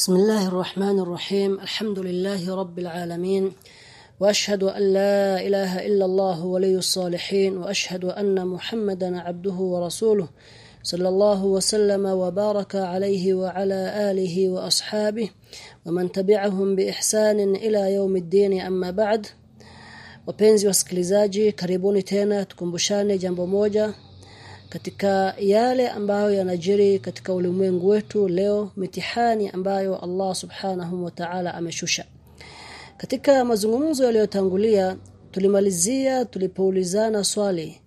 بسم الله الرحمن الرحيم. الحمد لله رب العالمين. وأشهد أن لا إله إلا الله ولي الصالحين. وأشهد أن محمدا عبده ورسوله صلى الله وسلم وبارك عليه وعلى آله وأصحابه ومن تبعهم بإحسان إلى يوم الدين. أما بعد wapenzi wasikilizaji karibuni tena tukumbushane jambo moja katika yale ambayo yanajiri katika ulimwengu wetu leo mitihani ambayo Allah subhanahu wa ta'ala ameshusha. Katika mazungumzo yaliyotangulia tulimalizia tulipoulizana swali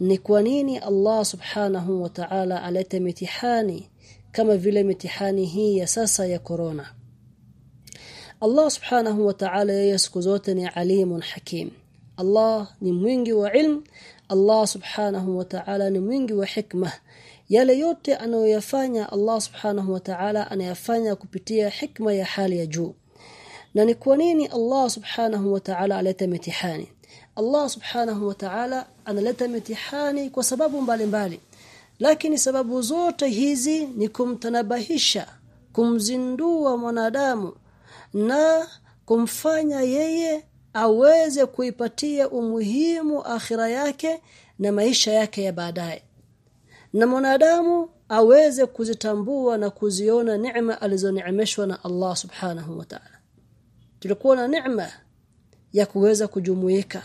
ni kwa nini Allah subhanahu wa ta'ala alete mitihani kama vile mitihani hii ya sasa ya corona? Allah subhanahu wa ta'ala yeye siku zote ni alimun hakim. Allah ni mwingi wa ilmu Allah subhanahu wa ta'ala ni mwingi wa hikma. Yale yote anayoyafanya Allah subhanahu wa ta'ala anayafanya kupitia hikma ya hali ya juu. Na ni kwa nini Allah subhanahu wa ta'ala aleta mitihani? Allah subhanahu wa ta'ala analeta mitihani kwa sababu mbalimbali. Mbali. lakini sababu zote hizi ni kumtanabahisha kumzindua mwanadamu na kumfanya yeye aweze kuipatia umuhimu akhira yake na maisha yake ya baadaye. Na mwanadamu aweze kuzitambua na kuziona neema alizoneemeshwa na Allah subhanahu wa ta'ala. Tulikuwa na neema ya kuweza kujumuika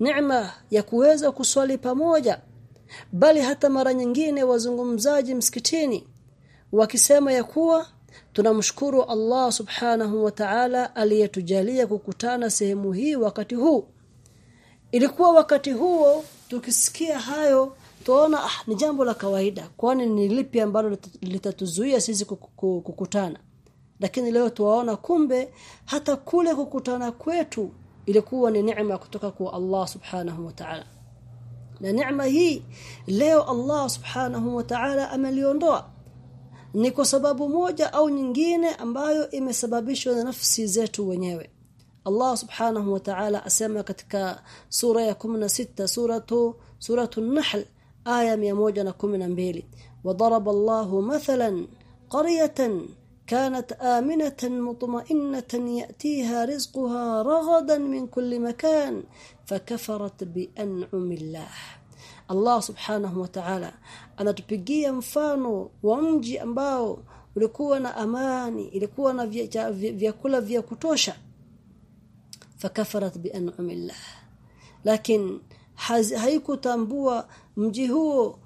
neema ya kuweza kuswali pamoja bali hata mara nyingine wazungumzaji msikitini wakisema ya kuwa tunamshukuru Allah subhanahu wa ta'ala aliyetujalia kukutana sehemu hii wakati huu. Ilikuwa wakati huo tukisikia hayo tuona ah, ni jambo la kawaida. Kwani ni lipi ambalo litatuzuia sisi kukutana? Lakini leo tuwaona kumbe hata kule kukutana kwetu ilikuwa ni neema kutoka kwa Allah subhanahu wa ta'ala. Na neema hii leo Allah subhanahu wa ta'ala ameliondoa ni kwa sababu moja au nyingine ambayo imesababishwa na nafsi zetu wenyewe Allah subhanahu wa ta'ala asema katika sura ya 16 suratu an-nahl aya 112 وضرب الله مثلا قرية كانت آمنة مطمئنة يأتيها رزقها رغدا من كل مكان فكفرت بأنعم الله Allah subhanahu wa ta'ala. Anatupigia mfano wa mji ambao ulikuwa na amani ilikuwa na vyakula vya kutosha. Fakafarat bi an'amillah. Lakini haikutambua mji huo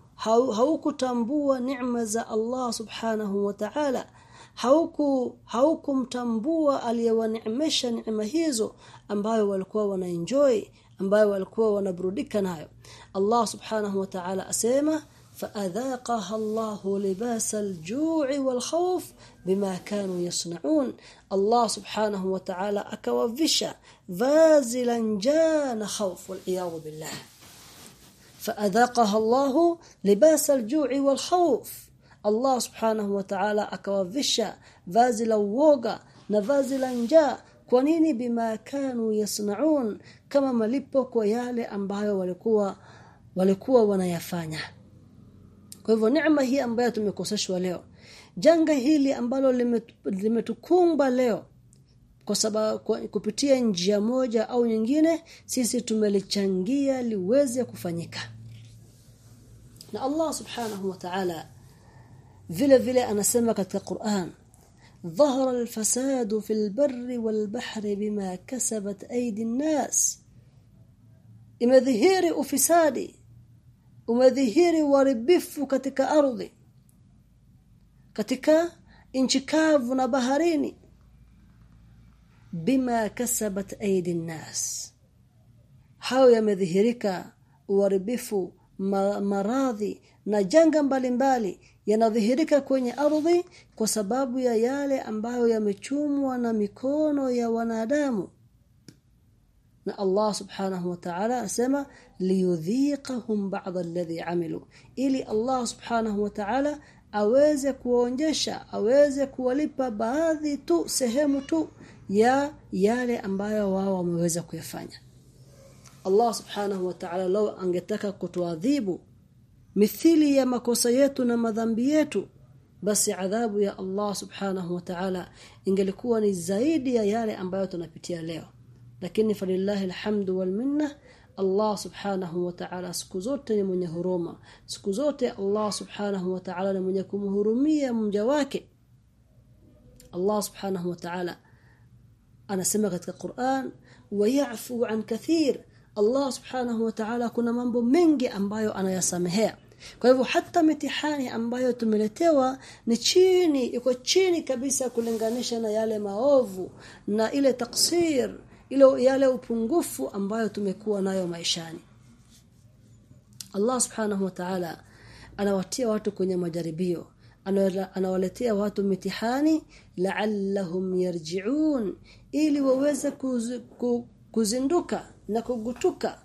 haukutambua neema za Allah subhanahu wa ta'ala. Hauku haukumtambua aliyewaneemesha neema hizo ambayo walikuwa wanaenjoy أمباي والكو ونبردكناي الله سبحانه وتعالى أسيمه فأذاقها الله لباس الجوع والخوف بما كانوا يصنعون. الله سبحانه وتعالى أكوفش فازلا جان خوف والعياذ بالله. فأذاقها الله لباس الجوع والخوف. الله سبحانه وتعالى أكوفش فازلا ووغا نفازلا جان kwa nini bima kanu yasnaun kama malipo kwa yale ambayo walikuwa walikuwa wanayafanya? Kwa hivyo neema hii ambayo tumekoseshwa leo janga hili ambalo limetukumba leo kwa sababu kupitia njia moja au nyingine sisi tumelichangia liweze kufanyika. Na Allah subhanahu wa ta'ala vile vile anasema katika Qur'an ظهر الفساد في البر والبحر بما كسبت أيدي الناس. اما ظهير أفسادي وما ظهير وربف كتك أرضي. كتك انشكاف نبهريني. بما كسبت أيدي الناس. حاو يمذهرك وربف مراضي نجانغ مبالي. Yanadhihirika kwenye ardhi kwa sababu ya yale ambayo yamechumwa na mikono ya wanadamu. Na Allah subhanahu wa ta'ala asema liyudhiqahum ba'd alladhi amilu. Ili Allah subhanahu wa ta'ala aweze kuonjesha aweze kuwalipa baadhi tu sehemu tu ya yale ambayo wao wameweza kuyafanya. Allah subhanahu wa ta'ala law angetaka kutuadhibu mithili ya makosa yetu na madhambi yetu basi adhabu ya Allah subhanahu wa ta'ala ingelikuwa ni zaidi ya yale ambayo tunapitia leo. Lakini falillahi alhamdu wal minna Allah subhanahu wa ta'ala siku zote ni mwenye huruma. Siku zote Allah subhanahu wa ta'ala ni mwenye kumhurumia mja wake. Allah subhanahu wa ta'ala anasema katika Qur'an wa ya'fu an kathir Allah subhanahu wa ta'ala kuna mambo mengi ambayo anayasamehea. Kwa hivyo hata mitihani ambayo tumeletewa ni chini iko chini kabisa kulinganisha na yale maovu na ile taksir ile yale upungufu ambayo tumekuwa nayo maishani. Allah subhanahu wa ta'ala anawatia watu kwenye majaribio anawaletea watu mitihani la'allahum yarji'un ili waweze kuz, kuzinduka na kugutuka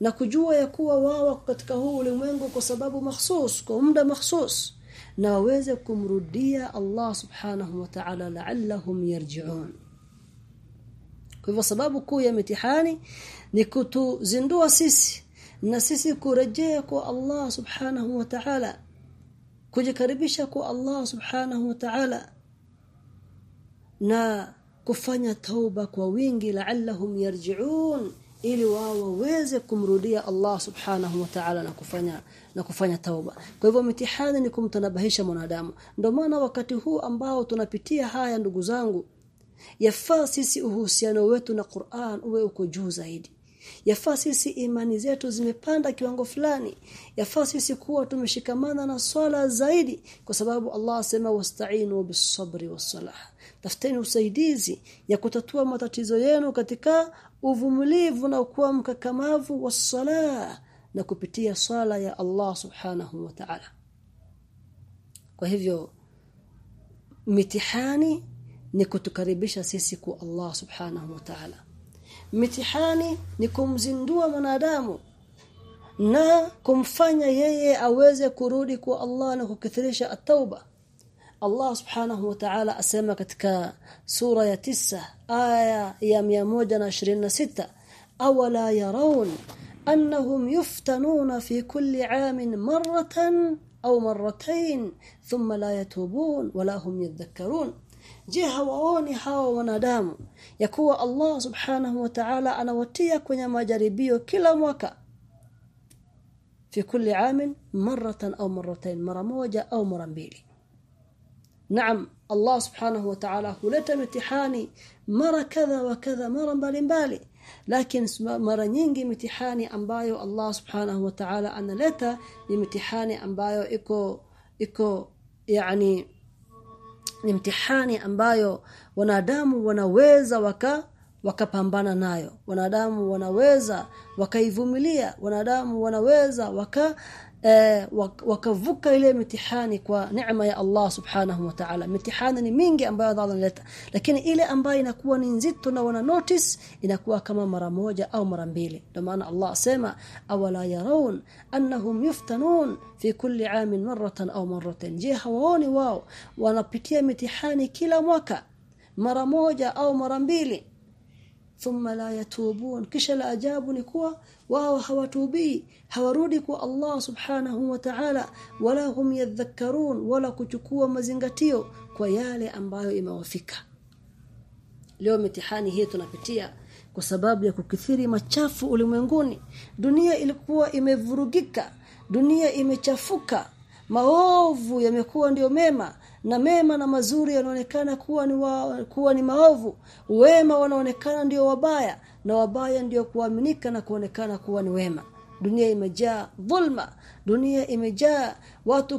na kujua ya kuwa wao katika huu ulimwengu kwa sababu mahsus kwa muda mahsus na waweze kumrudia Allah subhanahu wa ta'ala la'allahum yarji'un. Kwa hivyo sababu kuu ya mitihani ni kutuzindua sisi na sisi kurejea kwa Allah subhanahu wa ta'ala kujikaribisha kwa Allah subhanahu wa ta'ala na kufanya tauba kwa wingi la'allahum yarji'un ili wao waweze kumrudia Allah subhanahu wa ta'ala na kufanya na kufanya tauba. Kwa hivyo mitihani ni kumtanabahisha mwanadamu. Ndio maana wakati huu ambao tunapitia haya ndugu zangu yafaa sisi uhusiano wetu na Qur'an uwe uko juu zaidi. Yafaa sisi imani zetu zimepanda kiwango fulani. Yafaa sisi kuwa tumeshikamana na swala zaidi kwa sababu Allah asema wasta'inu bis-sabri was-salah tafuteni usaidizi ya kutatua matatizo yenu katika uvumilivu na kuwa mkakamavu wa sala na kupitia sala ya Allah subhanahu wa ta'ala. Kwa hivyo mitihani ni kutukaribisha sisi kwa Allah subhanahu wa ta'ala. Mitihani ni kumzindua mwanadamu na kumfanya yeye aweze kurudi kwa Allah na kukithirisha at-tauba الله سبحانه وتعالى اسمع ketika سورة تسة آية 126 أولا يرون أنهم يفتنون في كل عام مرة أو مرتين ثم لا يتوبون ولا هم يذكرون. جه وأوني هاو ونادام. يكون الله سبحانه وتعالى أنا وتيا كنيا مجاربيو كلا موكا. في كل عام مرة أو مرتين مره موجه أو مره naam Allah subhanahu wa ta'ala huleta mitihani mara kadha wa kadha mara mbalimbali lakini mara nyingi mitihani ambayo Allah subhanahu wa ta'ala analeta ni mitihani ambayo iko iko yani ni mtihani ambayo wanadamu wanaweza waka wakapambana nayo. Wanadamu wanaweza wakaivumilia wanadamu wanaweza waka eh, wakavuka ile mitihani kwa neema ya Allah subhanahu wa ta'ala. Mitihani ni mingi ambayo Allah analeta lakini ile ambayo inakuwa ni nzito na wana notice inakuwa kama mara moja au mara mbili. Ndio maana Allah asema awala yarawun annahum yuftanun fi kulli amin marratan au marratayn je hawaoni wao wanapitia mitihani kila mwaka? Mara moja au mara mbili thumma la yatubun kisha la ajabu ni kuwa wao hawatubii hawarudi kwa Allah subhanahu wa ta'ala wala hum yadhakkarun wala kuchukua mazingatio kwa yale ambayo imewafika. Leo mitihani hii tunapitia kwa sababu ya kukithiri machafu ulimwenguni. Dunia ilikuwa imevurugika dunia imechafuka maovu yamekuwa ndiyo mema na mema na mazuri yanaonekana kuwa ni wa, kuwa ni maovu wema wanaonekana ndio wabaya na wabaya ndio kuaminika na kuonekana kuwa ni wema. Dunia imejaa dhulma dunia imejaa watu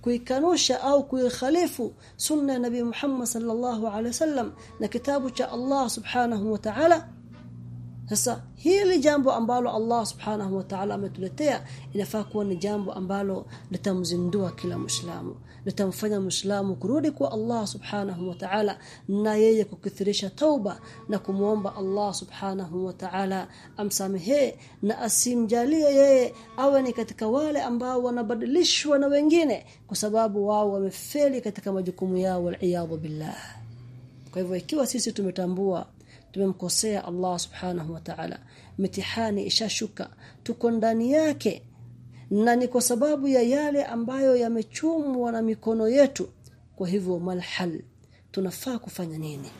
kuikanusha kui, kui au kuikhalifu sunna ya nabii Muhammad sallallahu alaihi wasallam na kitabu cha Allah subhanahu wa ta'ala sasa hili jambo ambalo Allah subhanahu wa ta'ala ametuletea inafaa kuwa ni jambo ambalo litamzindua kila muislamu litamfanya muislamu kurudi kwa Allah subhanahu wa ta'ala na yeye kukithirisha tauba na kumuomba Allah subhanahu wa ta'ala amsamehe na asimjalie yeye awe ni katika wale ambao wanabadilishwa na wengine kwa sababu wao wamefeli katika majukumu yao wal billah. Kwa hivyo ikiwa sisi tumetambua tumemkosea Allah subhanahu wa ta'ala. Mitihani ishashuka. Tuko ndani yake. Na ni kwa sababu ya yale ambayo yamechumwa na mikono yetu. Kwa hivyo malhal tunafaa kufanya nini?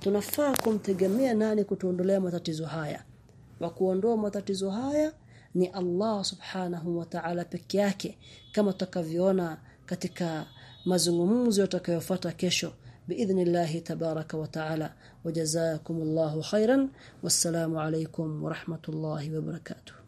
Tunafaa kumtegemea nani kutuondolea matatizo haya? Wa kuondoa matatizo haya ni Allah subhanahu wa ta'ala peke yake. Kama tutakavyoona katika mazungumzo yatakayofuata kesho بإذن الله تبارك وتعالى. وجزاكم الله خيرا. والسلام عليكم ورحمة الله وبركاته.